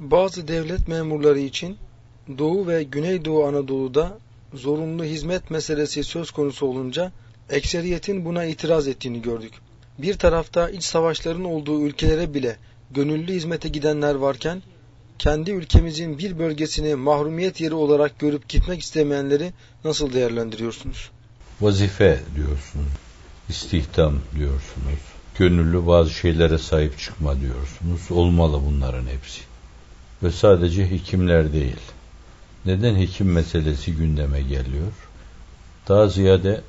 Bazı devlet memurları için Doğu ve Güneydoğu Anadolu'da zorunlu hizmet meselesi söz konusu olunca ekseriyetin buna itiraz ettiğini gördük. Bir tarafta iç savaşların olduğu ülkelere bile gönüllü hizmete gidenler varken kendi ülkemizin bir bölgesini mahrumiyet yeri olarak görüp gitmek istemeyenleri nasıl değerlendiriyorsunuz? Vazife diyorsunuz, istihdam diyorsunuz, gönüllü bazı şeylere sahip çıkma diyorsunuz. Olmalı bunların hepsi. Ve sadece hekimler değil. Neden hekim meselesi gündeme geliyor? Daha ziyade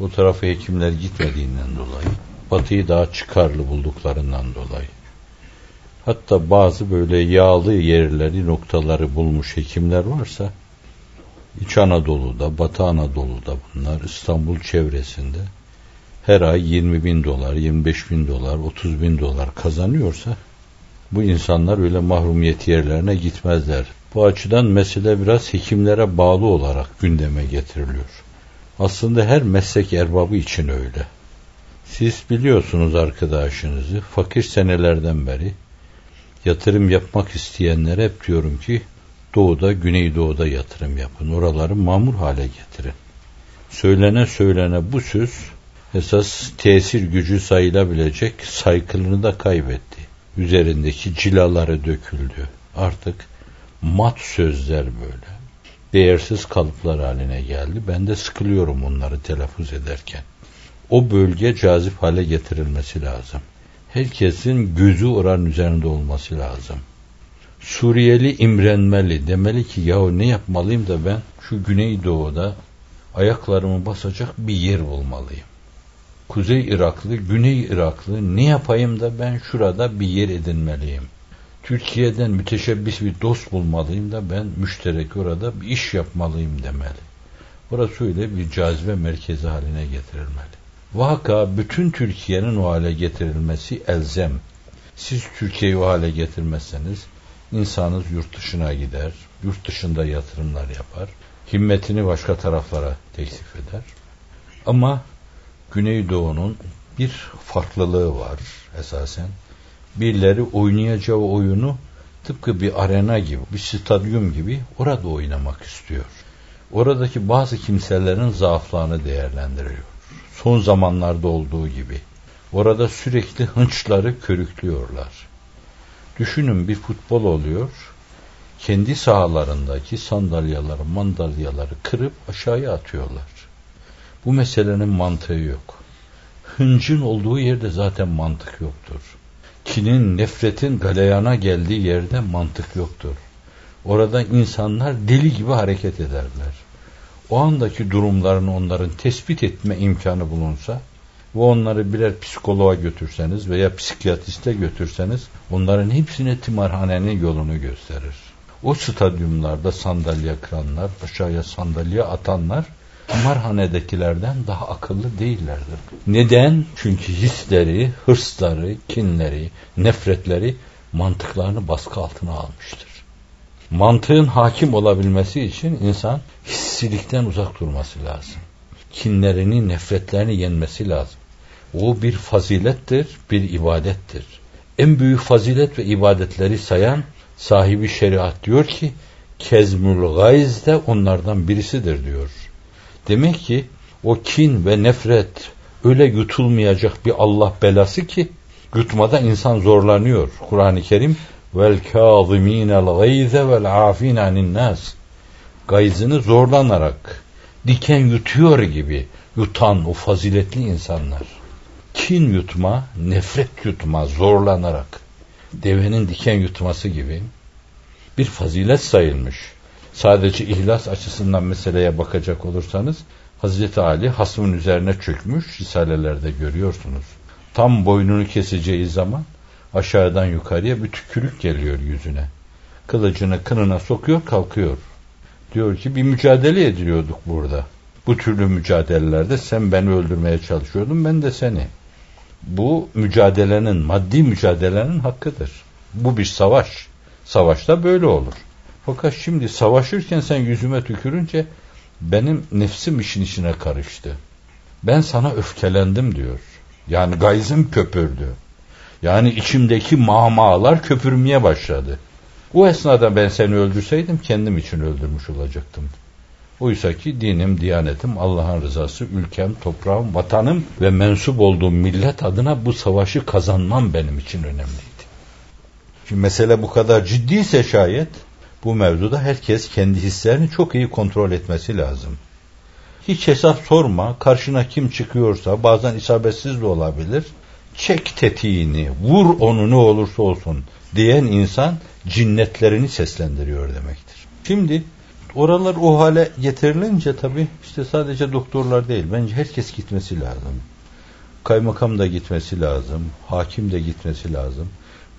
o tarafa hekimler gitmediğinden dolayı, batıyı daha çıkarlı bulduklarından dolayı. Hatta bazı böyle yağlı yerleri, noktaları bulmuş hekimler varsa, İç Anadolu'da, Batı Anadolu'da bunlar, İstanbul çevresinde her ay 20 bin dolar, 25 bin dolar, 30 bin dolar kazanıyorsa bu insanlar öyle mahrumiyet yerlerine gitmezler. Bu açıdan mesele biraz hekimlere bağlı olarak gündeme getiriliyor. Aslında her meslek erbabı için öyle. Siz biliyorsunuz arkadaşınızı, fakir senelerden beri yatırım yapmak isteyenlere hep diyorum ki doğuda, güneydoğuda yatırım yapın. Oraları mamur hale getirin. Söylene söylene bu söz esas tesir gücü sayılabilecek saykılını da kaybetti. Üzerindeki cilaları döküldü. Artık mat sözler böyle. Değersiz kalıplar haline geldi. Ben de sıkılıyorum onları telaffuz ederken. O bölge cazip hale getirilmesi lazım. Herkesin gözü oranın üzerinde olması lazım. Suriyeli imrenmeli. Demeli ki yahu ne yapmalıyım da ben şu Güneydoğu'da ayaklarımı basacak bir yer bulmalıyım. Kuzey Iraklı, Güney Iraklı ne yapayım da ben şurada bir yer edinmeliyim. Türkiye'den müteşebbis bir dost bulmalıyım da ben müşterek orada bir iş yapmalıyım demeli. Burası öyle bir cazibe merkezi haline getirilmeli. Vaka bütün Türkiye'nin o hale getirilmesi elzem. Siz Türkiye'yi o hale getirmezseniz insanınız yurt dışına gider, yurt dışında yatırımlar yapar, himmetini başka taraflara teklif eder. Ama Güneydoğu'nun bir farklılığı var esasen. Birileri oynayacağı oyunu tıpkı bir arena gibi, bir stadyum gibi orada oynamak istiyor. Oradaki bazı kimselerin zaaflarını değerlendiriyor. Son zamanlarda olduğu gibi. Orada sürekli hınçları körüklüyorlar. Düşünün bir futbol oluyor. Kendi sahalarındaki sandalyaları, mandalyaları kırıp aşağıya atıyorlar. Bu meselenin mantığı yok. Hıncın olduğu yerde zaten mantık yoktur. Kinin, nefretin galeyana geldiği yerde mantık yoktur. Orada insanlar deli gibi hareket ederler. O andaki durumlarını onların tespit etme imkanı bulunsa ve onları birer psikoloğa götürseniz veya psikiyatriste götürseniz onların hepsine timarhanenin yolunu gösterir. O stadyumlarda sandalye kıranlar, aşağıya sandalye atanlar kumarhanedekilerden daha akıllı değillerdir. Neden? Çünkü hisleri, hırsları, kinleri, nefretleri mantıklarını baskı altına almıştır. Mantığın hakim olabilmesi için insan hissilikten uzak durması lazım. Kinlerini, nefretlerini yenmesi lazım. O bir fazilettir, bir ibadettir. En büyük fazilet ve ibadetleri sayan sahibi şeriat diyor ki kezmül gayz de onlardan birisidir diyor. Demek ki o kin ve nefret öyle yutulmayacak bir Allah belası ki yutmada insan zorlanıyor. Kur'an-ı Kerim vel kâzimînel gayze vel afîn anin nas gayzını zorlanarak diken yutuyor gibi yutan o faziletli insanlar. Kin yutma, nefret yutma zorlanarak devenin diken yutması gibi bir fazilet sayılmış sadece ihlas açısından meseleye bakacak olursanız Hazreti Ali hasmın üzerine çökmüş risalelerde görüyorsunuz. Tam boynunu keseceği zaman aşağıdan yukarıya bir tükürük geliyor yüzüne. Kılıcını kınına sokuyor kalkıyor. Diyor ki bir mücadele ediyorduk burada. Bu türlü mücadelelerde sen beni öldürmeye çalışıyordun ben de seni. Bu mücadelenin, maddi mücadelenin hakkıdır. Bu bir savaş. Savaşta böyle olur. Fakat şimdi savaşırken sen yüzüme tükürünce benim nefsim işin içine karıştı. Ben sana öfkelendim diyor. Yani gayzım köpürdü. Yani içimdeki mamalar köpürmeye başladı. O esnada ben seni öldürseydim kendim için öldürmüş olacaktım. Oysa ki dinim, diyanetim, Allah'ın rızası, ülkem, toprağım, vatanım ve mensup olduğum millet adına bu savaşı kazanmam benim için önemliydi. Şimdi mesele bu kadar ciddiyse şayet bu mevzuda herkes kendi hislerini çok iyi kontrol etmesi lazım. Hiç hesap sorma, karşına kim çıkıyorsa bazen isabetsiz de olabilir. Çek tetiğini, vur onu ne olursa olsun diyen insan cinnetlerini seslendiriyor demektir. Şimdi oralar o hale getirilince tabii işte sadece doktorlar değil bence herkes gitmesi lazım. Kaymakam da gitmesi lazım, hakim de gitmesi lazım.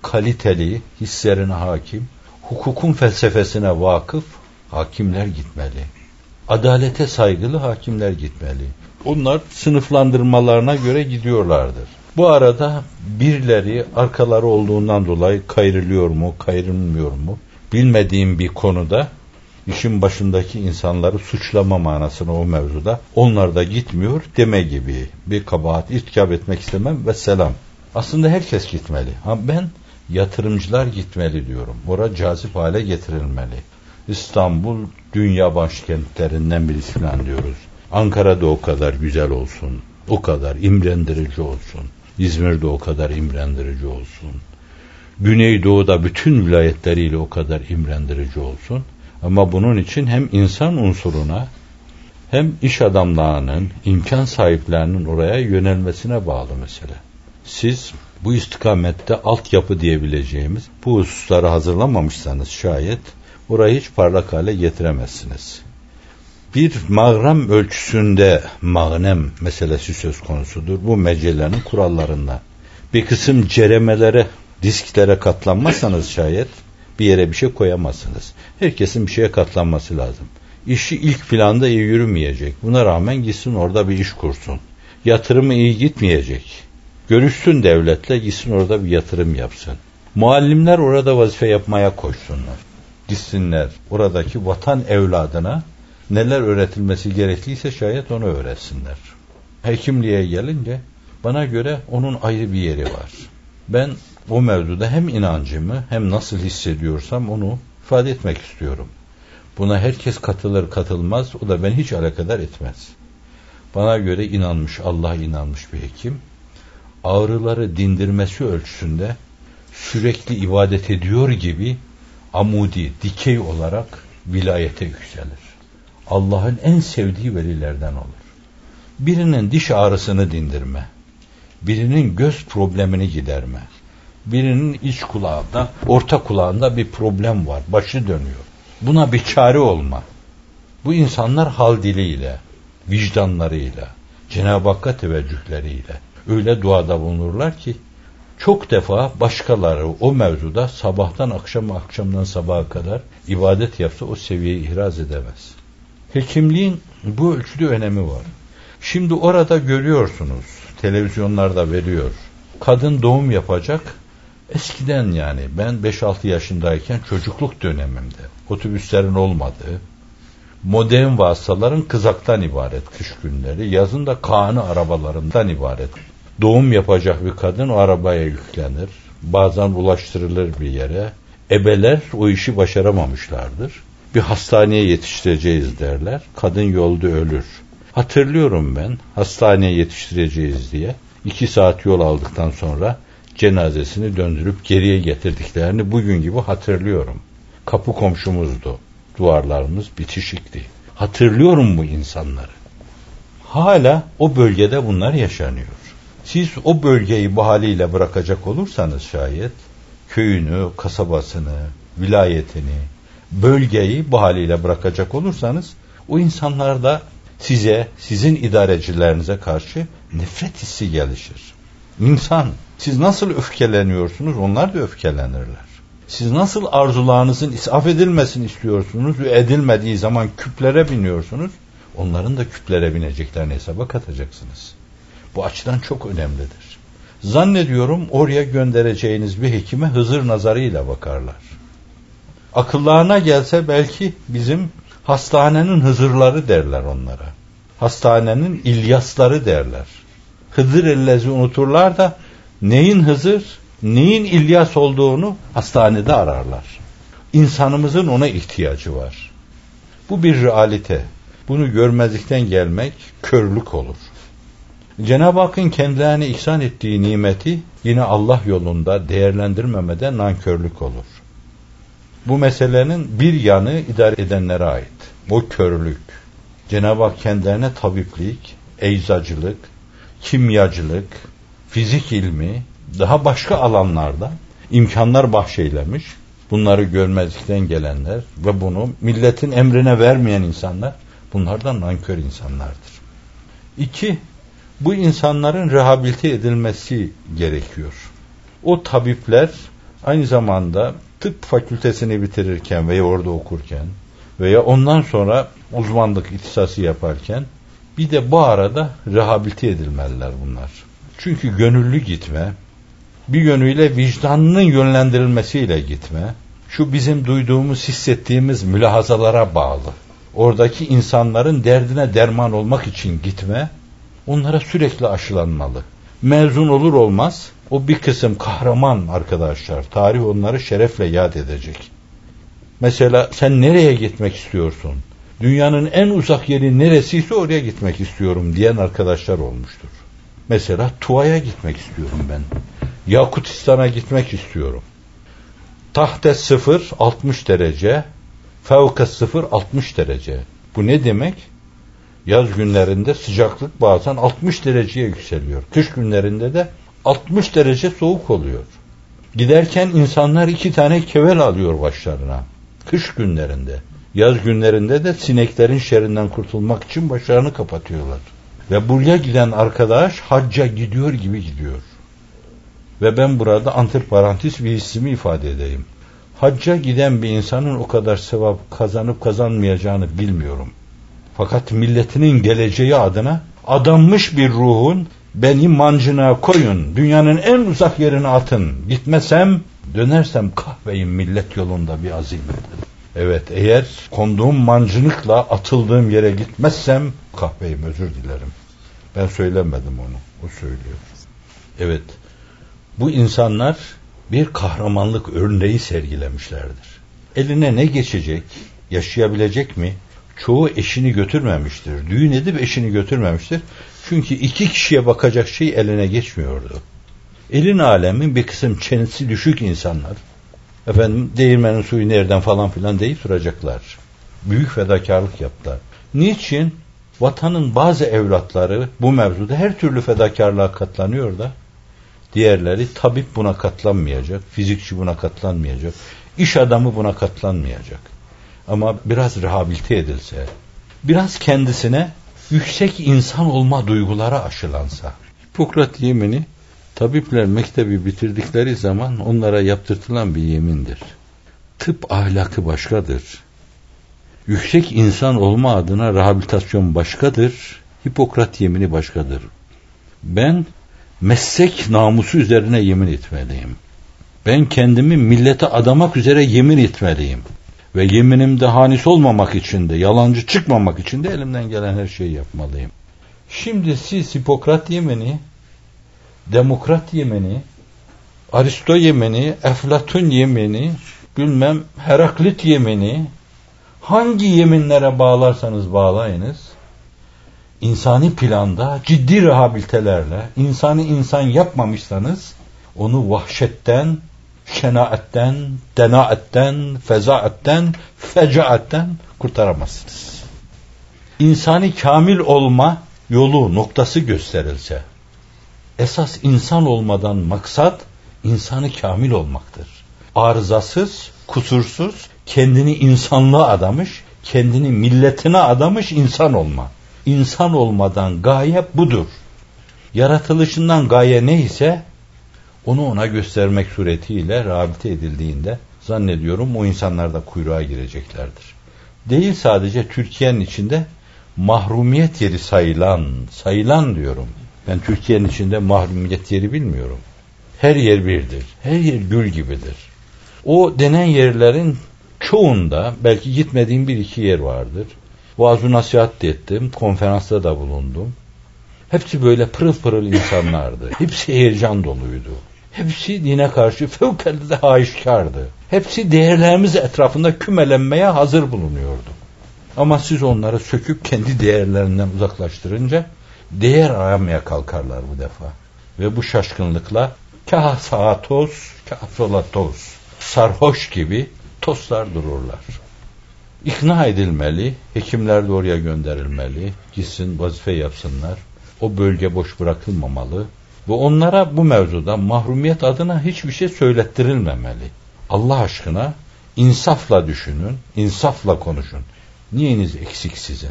Kaliteli, hislerine hakim, hukukun felsefesine vakıf hakimler gitmeli. Adalete saygılı hakimler gitmeli. Onlar sınıflandırmalarına göre gidiyorlardır. Bu arada birileri arkaları olduğundan dolayı kayrılıyor mu, kayrılmıyor mu bilmediğim bir konuda işin başındaki insanları suçlama manasına o mevzuda onlar da gitmiyor deme gibi bir kabahat irtikap etmek istemem ve selam. Aslında herkes gitmeli. Ha ben yatırımcılar gitmeli diyorum. Ora cazip hale getirilmeli. İstanbul dünya başkentlerinden birisi falan diyoruz. Ankara'da o kadar güzel olsun. O kadar imrendirici olsun. İzmir'de o kadar imrendirici olsun. Güneydoğu'da bütün vilayetleriyle o kadar imrendirici olsun. Ama bunun için hem insan unsuruna hem iş adamlarının, imkan sahiplerinin oraya yönelmesine bağlı mesele. Siz bu istikamette altyapı diyebileceğimiz bu hususları hazırlamamışsanız şayet orayı hiç parlak hale getiremezsiniz. Bir mağram ölçüsünde mağnem meselesi söz konusudur. Bu mecelenin kurallarında. Bir kısım ceremelere, disklere katlanmazsanız şayet bir yere bir şey koyamazsınız. Herkesin bir şeye katlanması lazım. İşi ilk planda iyi yürümeyecek. Buna rağmen gitsin orada bir iş kursun. Yatırımı iyi gitmeyecek. Görüşsün devletle gitsin orada bir yatırım yapsın. Muallimler orada vazife yapmaya koşsunlar. Gitsinler oradaki vatan evladına neler öğretilmesi gerekliyse şayet onu öğretsinler. Hekimliğe gelince bana göre onun ayrı bir yeri var. Ben o mevzuda hem inancımı hem nasıl hissediyorsam onu ifade etmek istiyorum. Buna herkes katılır katılmaz o da beni hiç alakadar etmez. Bana göre inanmış Allah inanmış bir hekim ağrıları dindirmesi ölçüsünde sürekli ibadet ediyor gibi amudi, dikey olarak vilayete yükselir. Allah'ın en sevdiği velilerden olur. Birinin diş ağrısını dindirme, birinin göz problemini giderme, birinin iç kulağında, orta kulağında bir problem var, başı dönüyor. Buna bir çare olma. Bu insanlar hal diliyle, vicdanlarıyla, Cenab-ı Hakk'a teveccühleriyle öyle duada bulunurlar ki çok defa başkaları o mevzuda sabahtan akşama akşamdan sabaha kadar ibadet yapsa o seviyeyi ihraz edemez. Hekimliğin bu ölçüde önemi var. Şimdi orada görüyorsunuz, televizyonlarda veriyor. Kadın doğum yapacak. Eskiden yani ben 5-6 yaşındayken çocukluk dönemimde otobüslerin olmadığı, modern vasıtaların kızaktan ibaret kış günleri, yazın da kanı arabalarından ibaret. Doğum yapacak bir kadın o arabaya yüklenir. Bazen ulaştırılır bir yere. Ebeler o işi başaramamışlardır bir hastaneye yetiştireceğiz derler. Kadın yolda ölür. Hatırlıyorum ben hastaneye yetiştireceğiz diye. iki saat yol aldıktan sonra cenazesini döndürüp geriye getirdiklerini bugün gibi hatırlıyorum. Kapı komşumuzdu. Duvarlarımız bitişikti. Hatırlıyorum bu insanları. Hala o bölgede bunlar yaşanıyor. Siz o bölgeyi bu haliyle bırakacak olursanız şayet köyünü, kasabasını, vilayetini, bölgeyi bu haliyle bırakacak olursanız o insanlarda size, sizin idarecilerinize karşı nefret hissi gelişir. İnsan, siz nasıl öfkeleniyorsunuz onlar da öfkelenirler. Siz nasıl arzularınızın isaf edilmesini istiyorsunuz ve edilmediği zaman küplere biniyorsunuz, onların da küplere bineceklerini hesaba katacaksınız. Bu açıdan çok önemlidir. Zannediyorum oraya göndereceğiniz bir hekime Hızır nazarıyla bakarlar akıllarına gelse belki bizim hastanenin hızırları derler onlara. Hastanenin İlyasları derler. Hızır ellezi unuturlar da neyin Hızır, neyin İlyas olduğunu hastanede ararlar. insanımızın ona ihtiyacı var. Bu bir realite. Bunu görmezlikten gelmek körlük olur. Cenab-ı Hakk'ın kendilerine ihsan ettiği nimeti yine Allah yolunda değerlendirmemede nankörlük olur. Bu meselenin bir yanı idare edenlere ait. O körlük. Cenab-ı Hak kendilerine tabiplik, eczacılık, kimyacılık, fizik ilmi, daha başka alanlarda imkanlar bahşeylemiş. Bunları görmezlikten gelenler ve bunu milletin emrine vermeyen insanlar bunlardan nankör insanlardır. İki, bu insanların rehabilite edilmesi gerekiyor. O tabipler aynı zamanda tıp fakültesini bitirirken veya orada okurken veya ondan sonra uzmanlık ihtisası yaparken bir de bu arada rehabilite edilmeliler bunlar. Çünkü gönüllü gitme, bir yönüyle vicdanının yönlendirilmesiyle gitme, şu bizim duyduğumuz, hissettiğimiz mülahazalara bağlı. Oradaki insanların derdine derman olmak için gitme, onlara sürekli aşılanmalı. Mezun olur olmaz o bir kısım kahraman arkadaşlar. Tarih onları şerefle yad edecek. Mesela sen nereye gitmek istiyorsun? Dünyanın en uzak yeri neresiyse oraya gitmek istiyorum diyen arkadaşlar olmuştur. Mesela Tuva'ya gitmek istiyorum ben. Yakutistan'a gitmek istiyorum. Tahte sıfır 60 derece, fevka sıfır 60 derece. Bu ne demek? Yaz günlerinde sıcaklık bazen 60 dereceye yükseliyor. Kış günlerinde de 60 derece soğuk oluyor. Giderken insanlar iki tane kevel alıyor başlarına. Kış günlerinde. Yaz günlerinde de sineklerin şerinden kurtulmak için başlarını kapatıyorlar. Ve buraya giden arkadaş hacca gidiyor gibi gidiyor. Ve ben burada antiparantis bir hissimi ifade edeyim. Hacca giden bir insanın o kadar sevap kazanıp kazanmayacağını bilmiyorum. Fakat milletinin geleceği adına adanmış bir ruhun beni mancına koyun, dünyanın en uzak yerine atın. Gitmesem, dönersem kahveyim millet yolunda bir azimet. Evet, eğer konduğum mancınıkla atıldığım yere gitmezsem kahveyim, özür dilerim. Ben söylemedim onu, o söylüyor. Evet, bu insanlar bir kahramanlık örneği sergilemişlerdir. Eline ne geçecek, yaşayabilecek mi? Çoğu eşini götürmemiştir. Düğün edip eşini götürmemiştir. Çünkü iki kişiye bakacak şey eline geçmiyordu. Elin alemin bir kısım çenesi düşük insanlar. Efendim değirmenin suyu nereden falan filan deyip duracaklar. Büyük fedakarlık yaptılar. Niçin? Vatanın bazı evlatları bu mevzuda her türlü fedakarlığa katlanıyor da diğerleri tabip buna katlanmayacak, fizikçi buna katlanmayacak, iş adamı buna katlanmayacak. Ama biraz rehabilite edilse, biraz kendisine yüksek insan olma duyguları aşılansa. Hipokrat yemini tabipler mektebi bitirdikleri zaman onlara yaptırtılan bir yemindir. Tıp ahlakı başkadır. Yüksek insan olma adına rehabilitasyon başkadır. Hipokrat yemini başkadır. Ben meslek namusu üzerine yemin etmeliyim. Ben kendimi millete adamak üzere yemin etmeliyim. Ve yeminimde hanis olmamak için de, yalancı çıkmamak için de elimden gelen her şeyi yapmalıyım. Şimdi siz Hipokrat yemini, Demokrat yemini, Aristo yemini, Eflatun yemini, bilmem Heraklit yemini, hangi yeminlere bağlarsanız bağlayınız, insani planda ciddi rehabilitelerle insanı insan yapmamışsanız onu vahşetten, şenaatten, denaatten, fezaatten, fecaatten kurtaramazsınız. İnsani kamil olma yolu noktası gösterilse, esas insan olmadan maksat insanı kamil olmaktır. Arızasız, kusursuz, kendini insanlığa adamış, kendini milletine adamış insan olma. İnsan olmadan gaye budur. Yaratılışından gaye neyse onu ona göstermek suretiyle rehabilite edildiğinde zannediyorum o insanlar da kuyruğa gireceklerdir. Değil sadece Türkiye'nin içinde mahrumiyet yeri sayılan, sayılan diyorum. Ben Türkiye'nin içinde mahrumiyet yeri bilmiyorum. Her yer birdir. Her yer gül gibidir. O denen yerlerin çoğunda belki gitmediğim bir iki yer vardır. Vaaz nasihat ettim. Konferansta da bulundum. Hepsi böyle pırıl pırıl insanlardı. Hepsi heyecan doluydu. Hepsi dine karşı fevkalade haişkardı. Hepsi değerlerimiz etrafında kümelenmeye hazır bulunuyordu. Ama siz onları söküp kendi değerlerinden uzaklaştırınca değer aramaya kalkarlar bu defa. Ve bu şaşkınlıkla kah sağa toz, kah sola toz, sarhoş gibi tostlar dururlar. İkna edilmeli, hekimler de oraya gönderilmeli, gitsin vazife yapsınlar. O bölge boş bırakılmamalı ve onlara bu mevzuda mahrumiyet adına hiçbir şey söylettirilmemeli. Allah aşkına insafla düşünün, insafla konuşun. Niyeniz eksik sizin?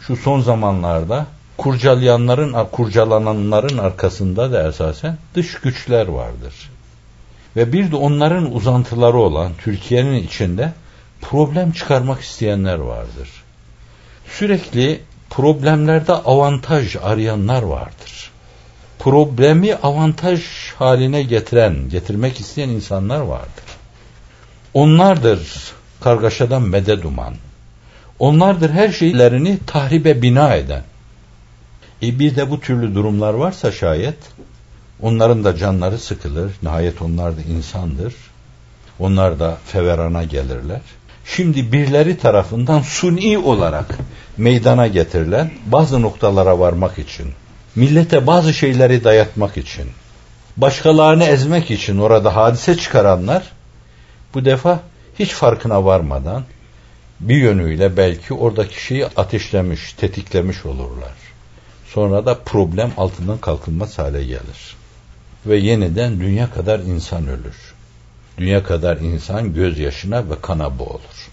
Şu son zamanlarda kurcalayanların, kurcalananların arkasında da esasen dış güçler vardır. Ve bir de onların uzantıları olan Türkiye'nin içinde problem çıkarmak isteyenler vardır. Sürekli problemlerde avantaj arayanlar vardır. Problemi avantaj haline getiren, getirmek isteyen insanlar vardır. Onlardır kargaşadan medet uman. Onlardır her şeylerini tahribe bina eden. E bir de bu türlü durumlar varsa şayet onların da canları sıkılır. Nihayet onlar da insandır. Onlar da feverana gelirler. Şimdi birileri tarafından suni olarak meydana getirilen bazı noktalara varmak için, millete bazı şeyleri dayatmak için, başkalarını ezmek için orada hadise çıkaranlar bu defa hiç farkına varmadan bir yönüyle belki oradaki şeyi ateşlemiş, tetiklemiş olurlar. Sonra da problem altından kalkılmaz hale gelir. Ve yeniden dünya kadar insan ölür. Dünya kadar insan gözyaşına ve kana boğulur.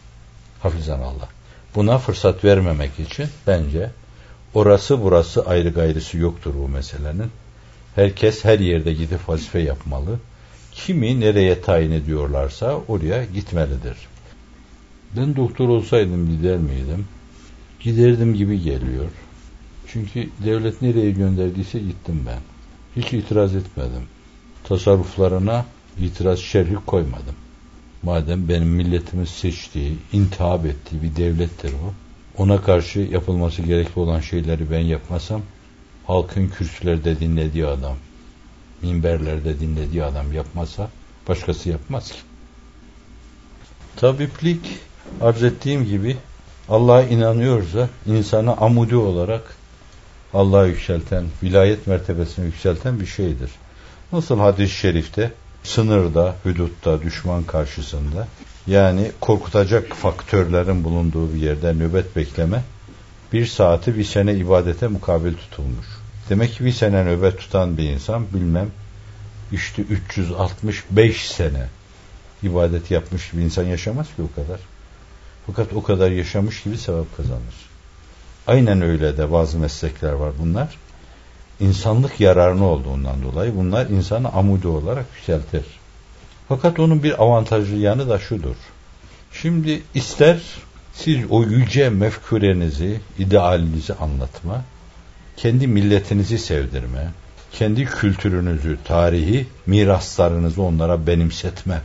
Hafizan Allah. Buna fırsat vermemek için bence orası burası ayrı gayrısı yoktur bu meselenin. Herkes her yerde gidip vazife yapmalı. Kimi nereye tayin ediyorlarsa oraya gitmelidir. Ben doktor olsaydım gider miydim? Giderdim gibi geliyor. Çünkü devlet nereye gönderdiyse gittim ben. Hiç itiraz etmedim. Tasarruflarına itiraz şerhi koymadım. Madem benim milletimiz seçtiği, intihap ettiği bir devlettir o. Ona karşı yapılması gerekli olan şeyleri ben yapmasam, halkın kürsülerde dinlediği adam, minberlerde dinlediği adam yapmasa, başkası yapmaz ki. Tabiplik, arz ettiğim gibi, Allah'a inanıyorsa, insanı amudi olarak Allah'a yükselten, vilayet mertebesine yükselten bir şeydir. Nasıl hadis-i şerifte sınırda, hudutta, düşman karşısında yani korkutacak faktörlerin bulunduğu bir yerde nöbet bekleme bir saati bir sene ibadete mukabil tutulmuş. Demek ki bir sene nöbet tutan bir insan bilmem işte 365 sene ibadet yapmış bir insan yaşamaz ki o kadar. Fakat o kadar yaşamış gibi sevap kazanır. Aynen öyle de bazı meslekler var bunlar insanlık yararını olduğundan dolayı bunlar insanı amudi olarak yükseltir. Fakat onun bir avantajlı yanı da şudur. Şimdi ister siz o yüce mefkurenizi, idealinizi anlatma, kendi milletinizi sevdirme, kendi kültürünüzü, tarihi, miraslarınızı onlara benimsetme.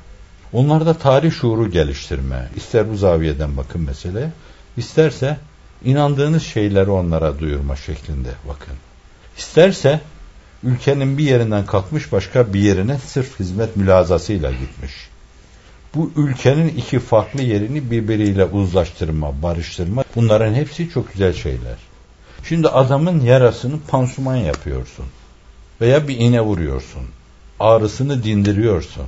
Onlarda tarih şuuru geliştirme. İster bu zaviyeden bakın mesele, isterse inandığınız şeyleri onlara duyurma şeklinde bakın. İsterse ülkenin bir yerinden kalkmış başka bir yerine sırf hizmet mülazasıyla gitmiş. Bu ülkenin iki farklı yerini birbiriyle uzlaştırma, barıştırma bunların hepsi çok güzel şeyler. Şimdi adamın yarasını pansuman yapıyorsun veya bir iğne vuruyorsun. Ağrısını dindiriyorsun.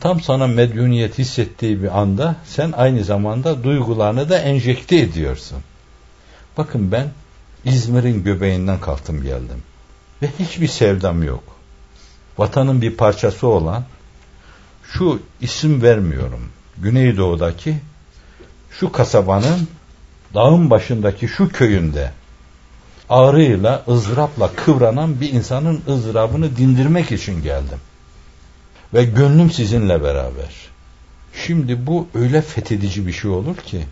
Tam sana medyuniyet hissettiği bir anda sen aynı zamanda duygularını da enjekte ediyorsun. Bakın ben İzmir'in göbeğinden kalktım geldim. Ve hiçbir sevdam yok. Vatanın bir parçası olan şu isim vermiyorum. Güneydoğu'daki şu kasabanın dağın başındaki şu köyünde ağrıyla, ızdırapla kıvranan bir insanın ızdırabını dindirmek için geldim. Ve gönlüm sizinle beraber. Şimdi bu öyle fethedici bir şey olur ki,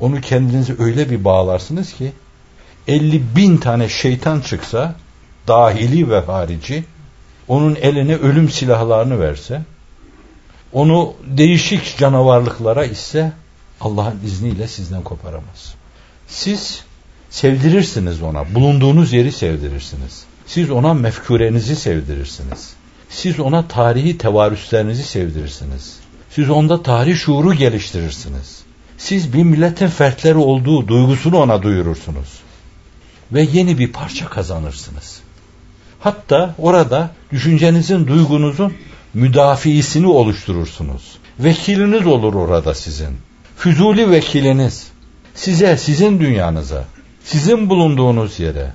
onu kendinizi öyle bir bağlarsınız ki, 50 bin tane şeytan çıksa dahili ve harici onun eline ölüm silahlarını verse onu değişik canavarlıklara ise Allah'ın izniyle sizden koparamaz. Siz sevdirirsiniz ona. Bulunduğunuz yeri sevdirirsiniz. Siz ona mefkurenizi sevdirirsiniz. Siz ona tarihi tevarüslerinizi sevdirirsiniz. Siz onda tarih şuuru geliştirirsiniz. Siz bir milletin fertleri olduğu duygusunu ona duyurursunuz. Ve yeni bir parça kazanırsınız. Hatta orada düşüncenizin, duygunuzun müdafiisini oluşturursunuz. Vekiliniz olur orada sizin. Füzuli vekiliniz. Size, sizin dünyanıza, sizin bulunduğunuz yere,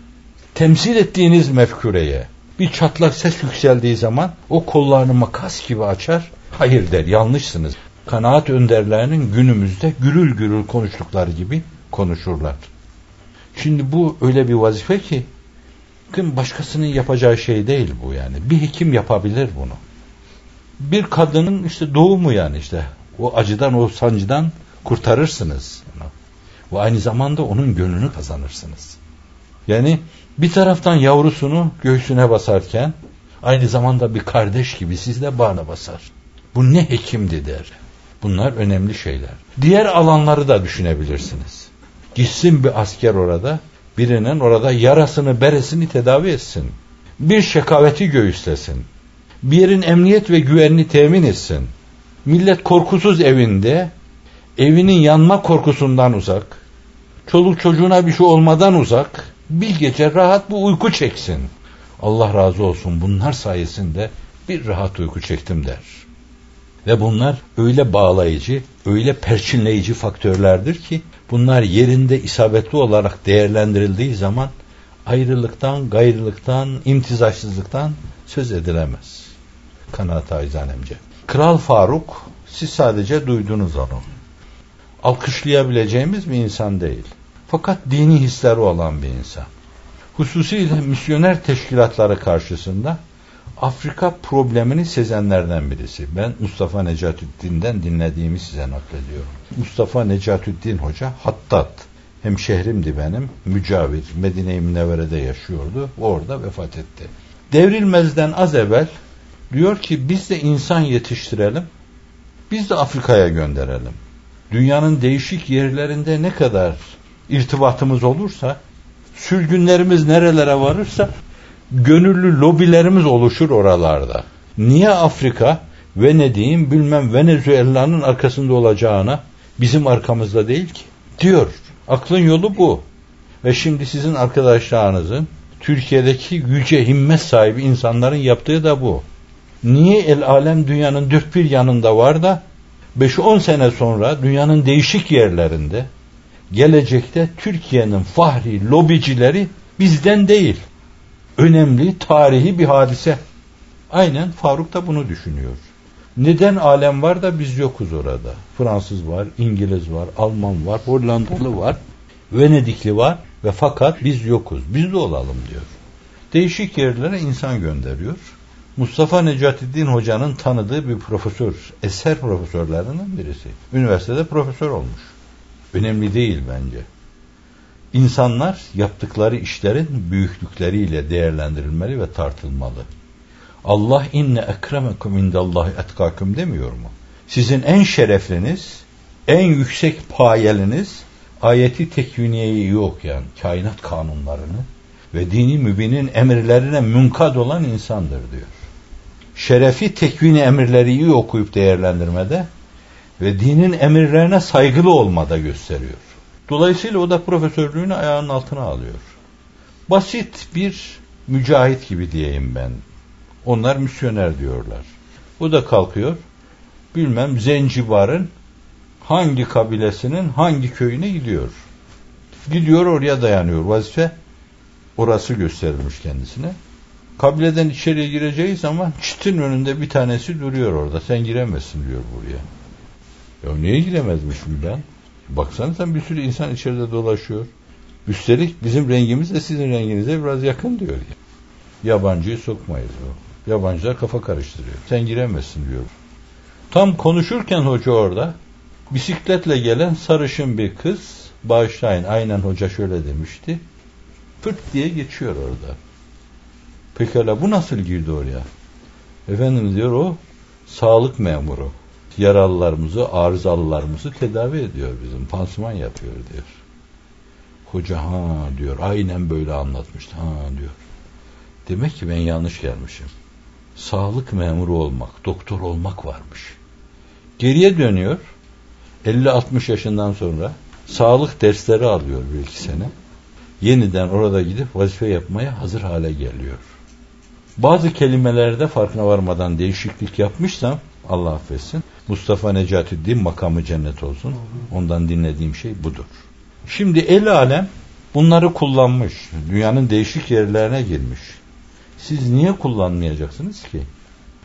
temsil ettiğiniz mefkureye bir çatlak ses yükseldiği zaman o kollarını makas gibi açar. Hayır der, yanlışsınız. Kanaat önderlerinin günümüzde gürül gürül konuştukları gibi konuşurlar. Şimdi bu öyle bir vazife ki kim başkasının yapacağı şey değil bu yani. Bir hekim yapabilir bunu. Bir kadının işte doğumu yani işte o acıdan o sancıdan kurtarırsınız. Ve aynı zamanda onun gönlünü kazanırsınız. Yani bir taraftan yavrusunu göğsüne basarken aynı zamanda bir kardeş gibi sizle bağına basar. Bu ne hekimdi der. Bunlar önemli şeyler. Diğer alanları da düşünebilirsiniz. Gitsin bir asker orada, birinin orada yarasını, beresini tedavi etsin. Bir şekaveti göğüslesin. Bir yerin emniyet ve güvenini temin etsin. Millet korkusuz evinde, evinin yanma korkusundan uzak, çoluk çocuğuna bir şey olmadan uzak, bir gece rahat bir uyku çeksin. Allah razı olsun bunlar sayesinde bir rahat uyku çektim der. Ve bunlar öyle bağlayıcı, öyle perçinleyici faktörlerdir ki bunlar yerinde isabetli olarak değerlendirildiği zaman ayrılıktan, gayrılıktan, imtizaçsızlıktan söz edilemez. Kanaat acizanemce. Kral Faruk siz sadece duydunuz onu. Alkışlayabileceğimiz bir insan değil. Fakat dini hisleri olan bir insan. Hususiyle misyoner teşkilatları karşısında Afrika problemini sezenlerden birisi. Ben Mustafa Necatüddin'den dinlediğimi size naklediyorum. Mustafa Necatüddin Hoca Hattat. Hem şehrimdi benim. Mücavir. Medine-i Münevvere'de yaşıyordu. Orada vefat etti. Devrilmezden az evvel diyor ki biz de insan yetiştirelim. Biz de Afrika'ya gönderelim. Dünyanın değişik yerlerinde ne kadar irtibatımız olursa, sürgünlerimiz nerelere varırsa gönüllü lobilerimiz oluşur oralarda. Niye Afrika Venedik'in bilmem Venezuela'nın arkasında olacağına bizim arkamızda değil ki diyor. Aklın yolu bu. Ve şimdi sizin arkadaşlarınızın Türkiye'deki yüce himmet sahibi insanların yaptığı da bu. Niye el alem dünyanın dört bir yanında var da 5-10 sene sonra dünyanın değişik yerlerinde gelecekte Türkiye'nin fahri lobicileri bizden değil önemli tarihi bir hadise. Aynen Faruk da bunu düşünüyor. Neden alem var da biz yokuz orada? Fransız var, İngiliz var, Alman var, Hollandalı var, Venedikli var ve fakat biz yokuz. Biz de olalım diyor. Değişik yerlere insan gönderiyor. Mustafa Necatiddin Hoca'nın tanıdığı bir profesör, eser profesörlerinden birisi. Üniversitede profesör olmuş. Önemli değil bence. İnsanlar yaptıkları işlerin büyüklükleriyle değerlendirilmeli ve tartılmalı. Allah inne ekremekum indallahi etkakum demiyor mu? Sizin en şerefliniz, en yüksek payeliniz ayeti tekviniyeyi yok yani kainat kanunlarını ve dini mübinin emirlerine münkad olan insandır diyor. Şerefi tekvini emirleri iyi okuyup değerlendirmede ve dinin emirlerine saygılı olmada gösteriyor. Dolayısıyla o da profesörlüğünü ayağının altına alıyor. Basit bir mücahit gibi diyeyim ben. Onlar misyoner diyorlar. O da kalkıyor. Bilmem Zencibar'ın hangi kabilesinin hangi köyüne gidiyor. Gidiyor oraya dayanıyor. Vazife orası gösterilmiş kendisine. Kabileden içeriye gireceği zaman çitin önünde bir tanesi duruyor orada. Sen giremezsin diyor buraya. Ya niye giremezmişim ben? Baksana sen bir sürü insan içeride dolaşıyor. Üstelik bizim rengimiz de sizin renginize biraz yakın diyor. Ya. Yabancıyı sokmayız o. Yabancılar kafa karıştırıyor. Sen giremezsin diyor. Tam konuşurken hoca orada bisikletle gelen sarışın bir kız bağışlayın aynen hoca şöyle demişti. Pırt diye geçiyor orada. Pekala bu nasıl girdi oraya? Efendim diyor o sağlık memuru yaralılarımızı, arızalılarımızı tedavi ediyor bizim. Pansuman yapıyor diyor. Hoca ha diyor. Aynen böyle anlatmıştı. Ha diyor. Demek ki ben yanlış gelmişim. sağlık memuru olmak, doktor olmak varmış. Geriye dönüyor. 50-60 yaşından sonra sağlık dersleri alıyor bir iki sene. Yeniden orada gidip vazife yapmaya hazır hale geliyor. Bazı kelimelerde farkına varmadan değişiklik yapmışsam Allah affetsin. Mustafa Necatiddin makamı cennet olsun. Ondan dinlediğim şey budur. Şimdi el alem bunları kullanmış. Dünyanın değişik yerlerine girmiş. Siz niye kullanmayacaksınız ki?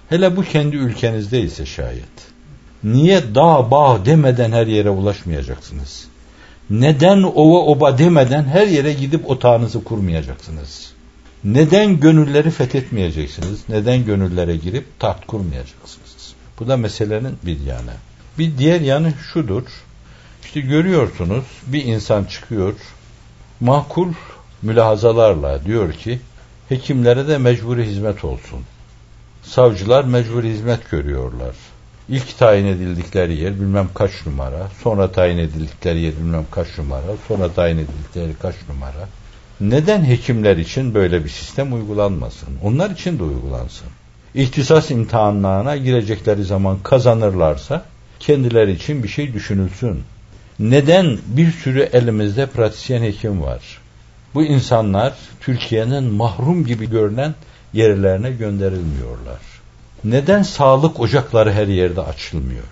Hele bu kendi ülkenizde ise şayet. Niye dağ bağ demeden her yere ulaşmayacaksınız? Neden ova oba demeden her yere gidip otağınızı kurmayacaksınız? Neden gönülleri fethetmeyeceksiniz? Neden gönüllere girip taht kurmayacaksınız? Bu da meselenin bir yanı. Bir diğer yanı şudur. İşte görüyorsunuz bir insan çıkıyor makul mülahazalarla diyor ki hekimlere de mecburi hizmet olsun. Savcılar mecburi hizmet görüyorlar. İlk tayin edildikleri yer bilmem kaç numara, sonra tayin edildikleri yer bilmem kaç numara, sonra tayin edildikleri kaç numara. Neden hekimler için böyle bir sistem uygulanmasın? Onlar için de uygulansın. İhtisas imtihanlarına girecekleri zaman kazanırlarsa kendileri için bir şey düşünülsün. Neden bir sürü elimizde pratisyen hekim var? Bu insanlar Türkiye'nin mahrum gibi görünen yerlerine gönderilmiyorlar. Neden sağlık ocakları her yerde açılmıyor?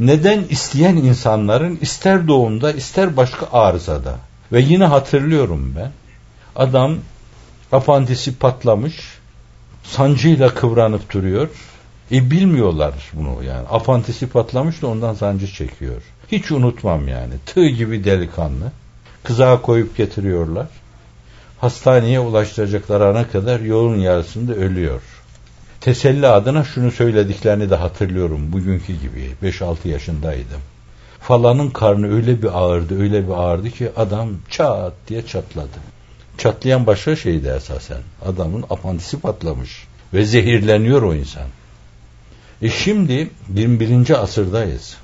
Neden isteyen insanların ister doğumda ister başka arızada ve yine hatırlıyorum ben adam apandisi patlamış sancıyla kıvranıp duruyor. E bilmiyorlar bunu yani. Apantisi patlamış da ondan sancı çekiyor. Hiç unutmam yani. Tığ gibi delikanlı. Kızağa koyup getiriyorlar. Hastaneye ulaştıracaklar ana kadar yolun yarısında ölüyor. Teselli adına şunu söylediklerini de hatırlıyorum. Bugünkü gibi. 5-6 yaşındaydım. Falanın karnı öyle bir ağırdı, öyle bir ağırdı ki adam çat diye çatladı. Çatlayan başka şeydi esasen. Adamın apandisi patlamış. Ve zehirleniyor o insan. E şimdi 21. asırdayız.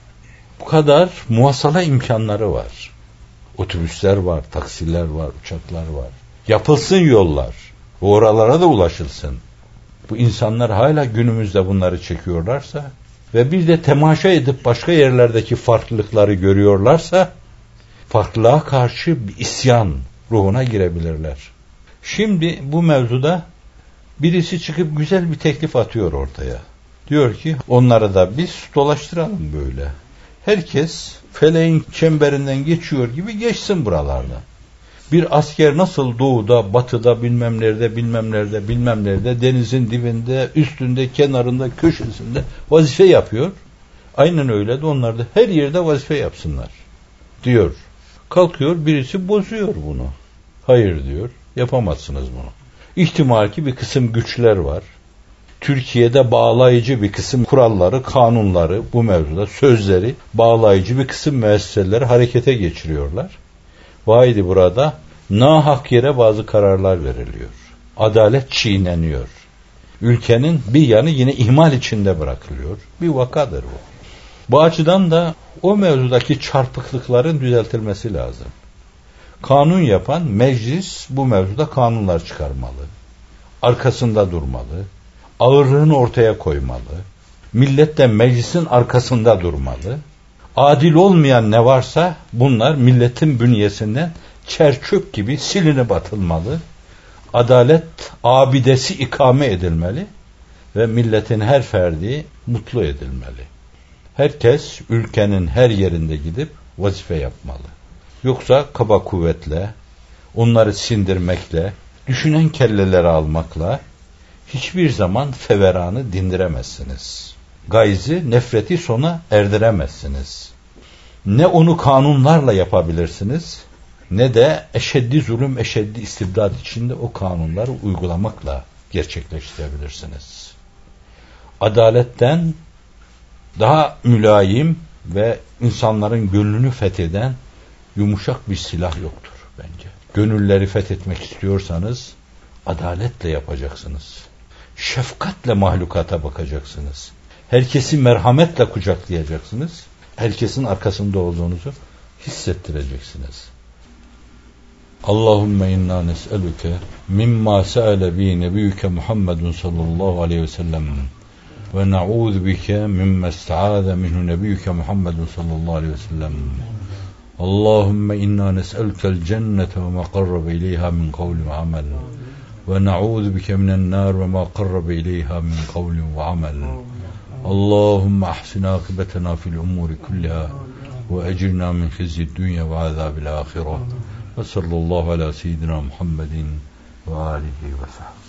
Bu kadar muhasala imkanları var. Otobüsler var, taksiler var, uçaklar var. Yapılsın yollar. Oralara da ulaşılsın. Bu insanlar hala günümüzde bunları çekiyorlarsa ve bir de temaşa edip başka yerlerdeki farklılıkları görüyorlarsa farklılığa karşı bir isyan ruhuna girebilirler. Şimdi bu mevzuda birisi çıkıp güzel bir teklif atıyor ortaya. Diyor ki onları da biz dolaştıralım böyle. Herkes feleğin çemberinden geçiyor gibi geçsin buralarda. Bir asker nasıl doğuda, batıda, bilmem nerede, bilmem nerede, bilmem nerede, denizin dibinde, üstünde, kenarında, köşesinde vazife yapıyor. Aynen öyle de onlar da her yerde vazife yapsınlar diyor. Kalkıyor birisi bozuyor bunu. Hayır diyor, yapamazsınız bunu. İhtimal ki bir kısım güçler var. Türkiye'de bağlayıcı bir kısım kuralları, kanunları, bu mevzuda sözleri bağlayıcı bir kısım müesseseleri harekete geçiriyorlar. Vaydi burada nahak yere bazı kararlar veriliyor. Adalet çiğneniyor. Ülkenin bir yanı yine ihmal içinde bırakılıyor. Bir vakadır bu. Bu açıdan da o mevzudaki çarpıklıkların düzeltilmesi lazım. Kanun yapan meclis bu mevzuda kanunlar çıkarmalı. Arkasında durmalı. Ağırlığını ortaya koymalı. Millet de meclisin arkasında durmalı. Adil olmayan ne varsa bunlar milletin bünyesinden çerçöp gibi siline batılmalı. Adalet abidesi ikame edilmeli ve milletin her ferdi mutlu edilmeli. Herkes ülkenin her yerinde gidip vazife yapmalı. Yoksa kaba kuvvetle, onları sindirmekle, düşünen kelleleri almakla hiçbir zaman feveranı dindiremezsiniz. Gayzi, nefreti sona erdiremezsiniz. Ne onu kanunlarla yapabilirsiniz, ne de eşeddi zulüm, eşeddi istibdat içinde o kanunları uygulamakla gerçekleştirebilirsiniz. Adaletten daha mülayim ve insanların gönlünü fetheden yumuşak bir silah yoktur bence. Gönülleri fethetmek istiyorsanız adaletle yapacaksınız. Şefkatle mahlukata bakacaksınız. Herkesi merhametle kucaklayacaksınız. Herkesin arkasında olduğunuzu hissettireceksiniz. Allahümme inna nes'eluke mimma se'ele bi nebiyyüke Muhammedun sallallahu aleyhi ve sellem ونعوذ بك مما استعاذ منه نبيك محمد صلى الله عليه وسلم. اللهم إنا نسألك الجنة وما قرب إليها من قول وعمل ونعوذ بك من النار وما قرب إليها من قول وعمل. اللهم أحسن عاقبتنا في الأمور كلها وأجرنا من خزي الدنيا وعذاب الآخرة. وصلى الله على سيدنا محمد وآله وصحبه.